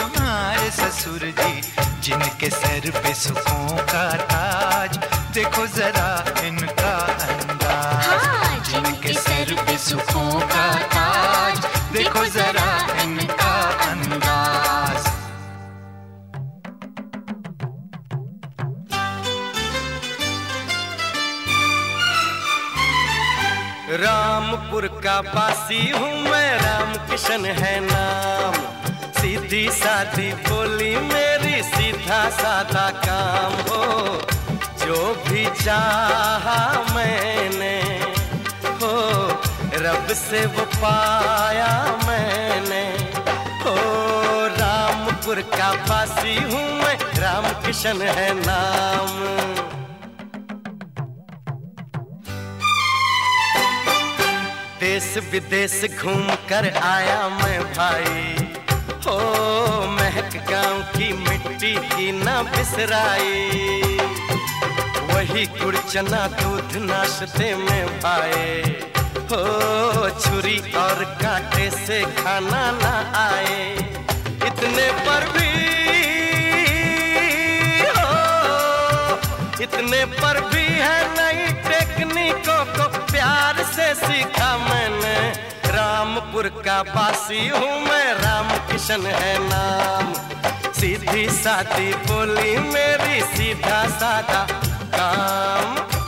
तुम्हारे ससुर जी जिनके सर पे सुखों का ताज। देखो जरा इनका अंदाज हाँ, जिनके सर पे सुखों का ताज। देखो जरा इनका अंदाज। रामपुर का बासी हूँ मैं राम किशन है नाम। सीधी सादी बोली मेरी सीधा साधा काम हो। जो भी चाहा मैंने हो, रब से वो पाया मैंने हो। रामपुर का पासी हूँ मैं राम किशन है नाम। देश विदेश घूम कर आया मैं भाई। हो, महक गाँव की मिट्टी की ना बिसराई। वही गुड़ चना दूध नाश्ते में भाई। हो, छुरी और कांटे से खाना ना आए। इतने पर भी, हो, इतने पर भी है नई टेक्निकों को प्यार से सीखा मैंने। रामपुर का बासी हूँ मैं। राम कृष्ण है नाम। सीधी सादी बोली मेरी, सीधा साधा काम।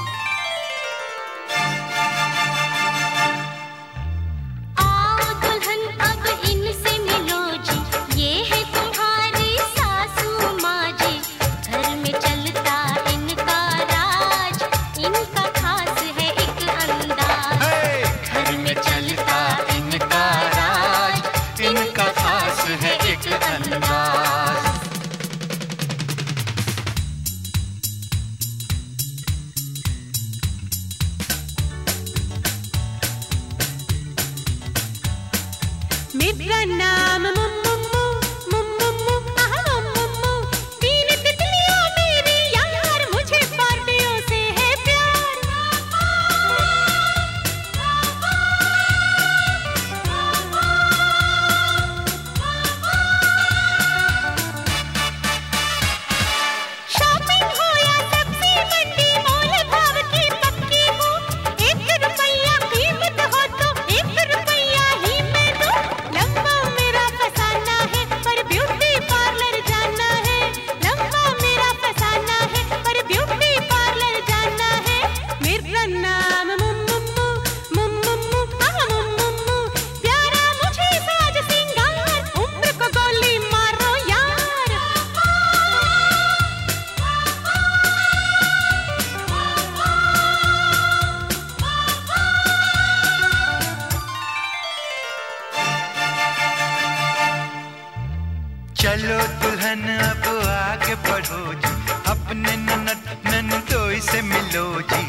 बढ़ो जी। अपने ननद ननदोई से मिलो जी।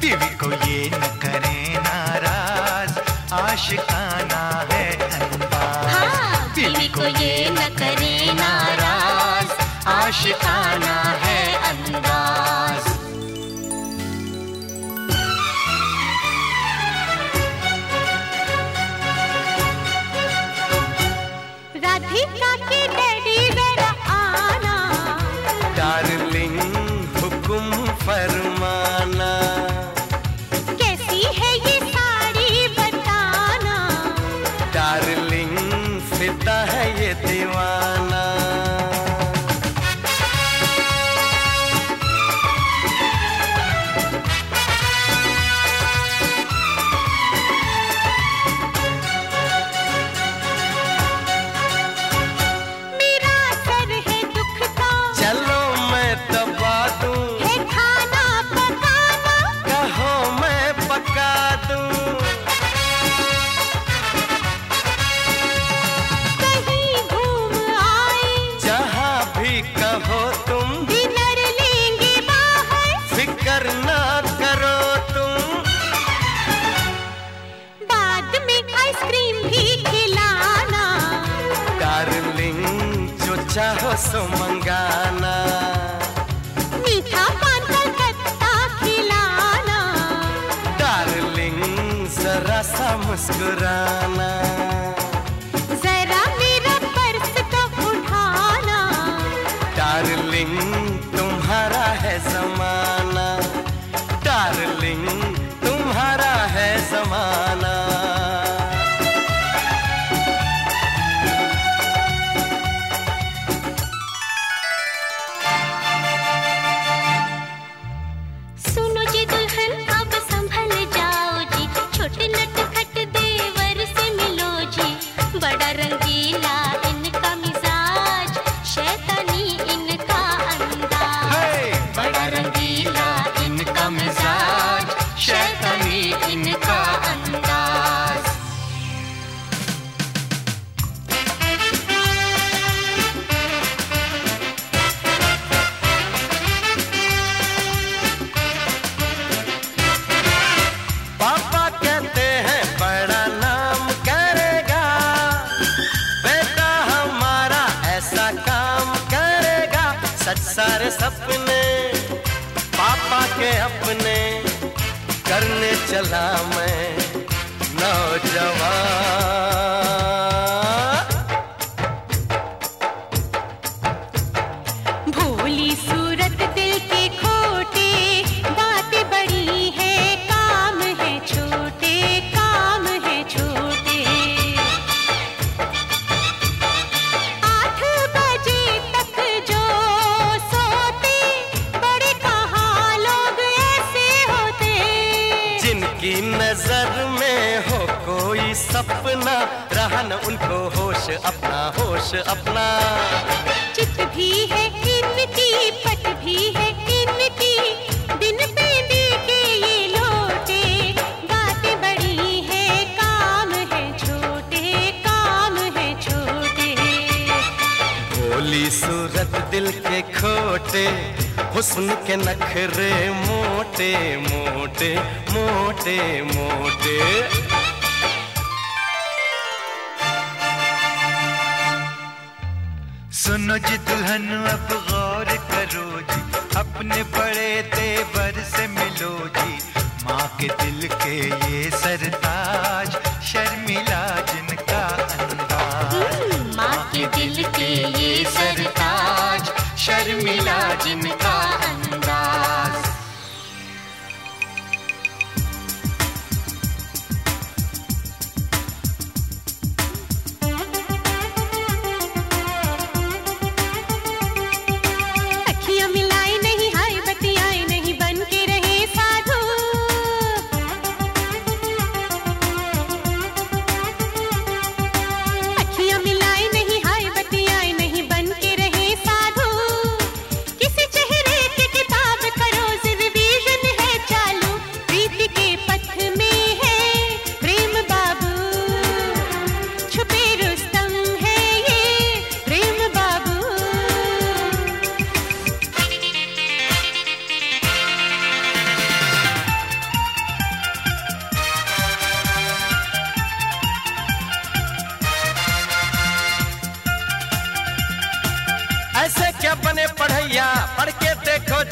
बीवी को ये न करे नाराज़। आशिकाना है अंदाज हाँ बीवी को ये न करे नाराज़। आशिकाना सो मंगाना। मीठा पान कलकत्ता खिलाना। डार्लिंग जरा सा मुस्कुराना। चला मैं नौजवान। अपना होश अपना। चित भी है इनकी पट भी है इनकी। दिन पे दी के ये लोटे बातें बड़ी है काम है छोटे काम है छोटे। भोली सूरत दिल के खोटे हुस्न के नखरे मोटे मोटे मोटे मोटे। सुनो जी दुल्हन अब गौर करो जी। अपने बड़े देवर से मिलो जी। माँ के दिल के ये सरताज, शर्मिला जिनका अंदाज। माँ के दिल के ये सरताज, शर्मिला जिनका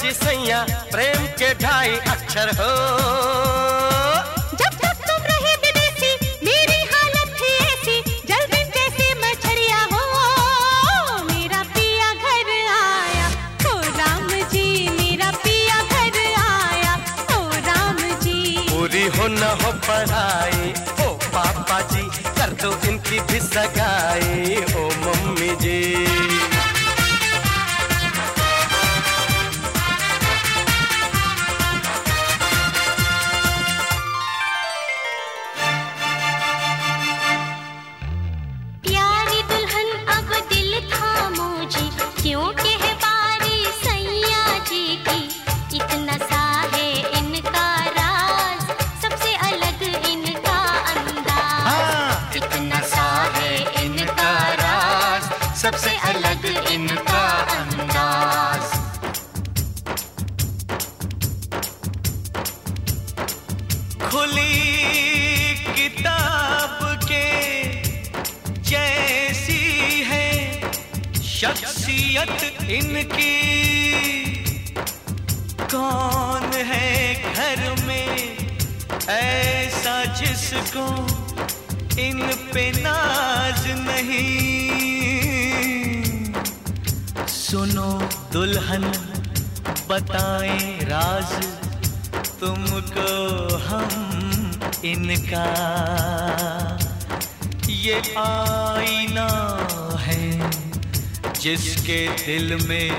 जी सैया प्रेम के ढाई अक्षर हो। जब तक तुम रहे विदेशी मेरी हालत थी ऐसी जल्दी जैसे मछलियाँ हो। मेरा पिया घर आया ओ राम जी मेरा पिया घर आया ओ राम जी पूरी हो न हो पढ़ाई ओ पापा जी कर दो इनकी भी सगाई ओ मम्मी जी। शख्सियत इनकी। कौन है घर में ऐसा जिसको इन पे नाज नहीं? सुनो दुल्हन, बताएँ राज, तुमको हम इनका। ये आईना है। जिसके दिल में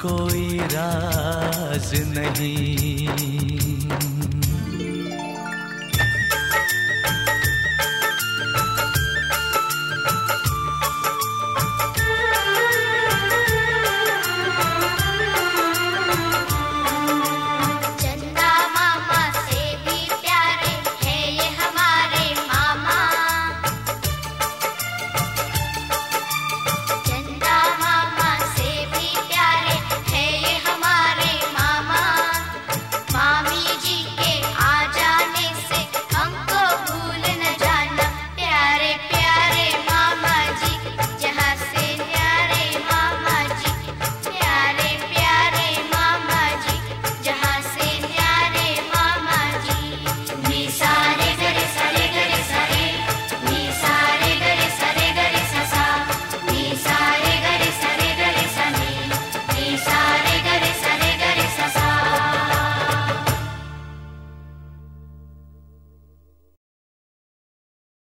कोई राज नहीं।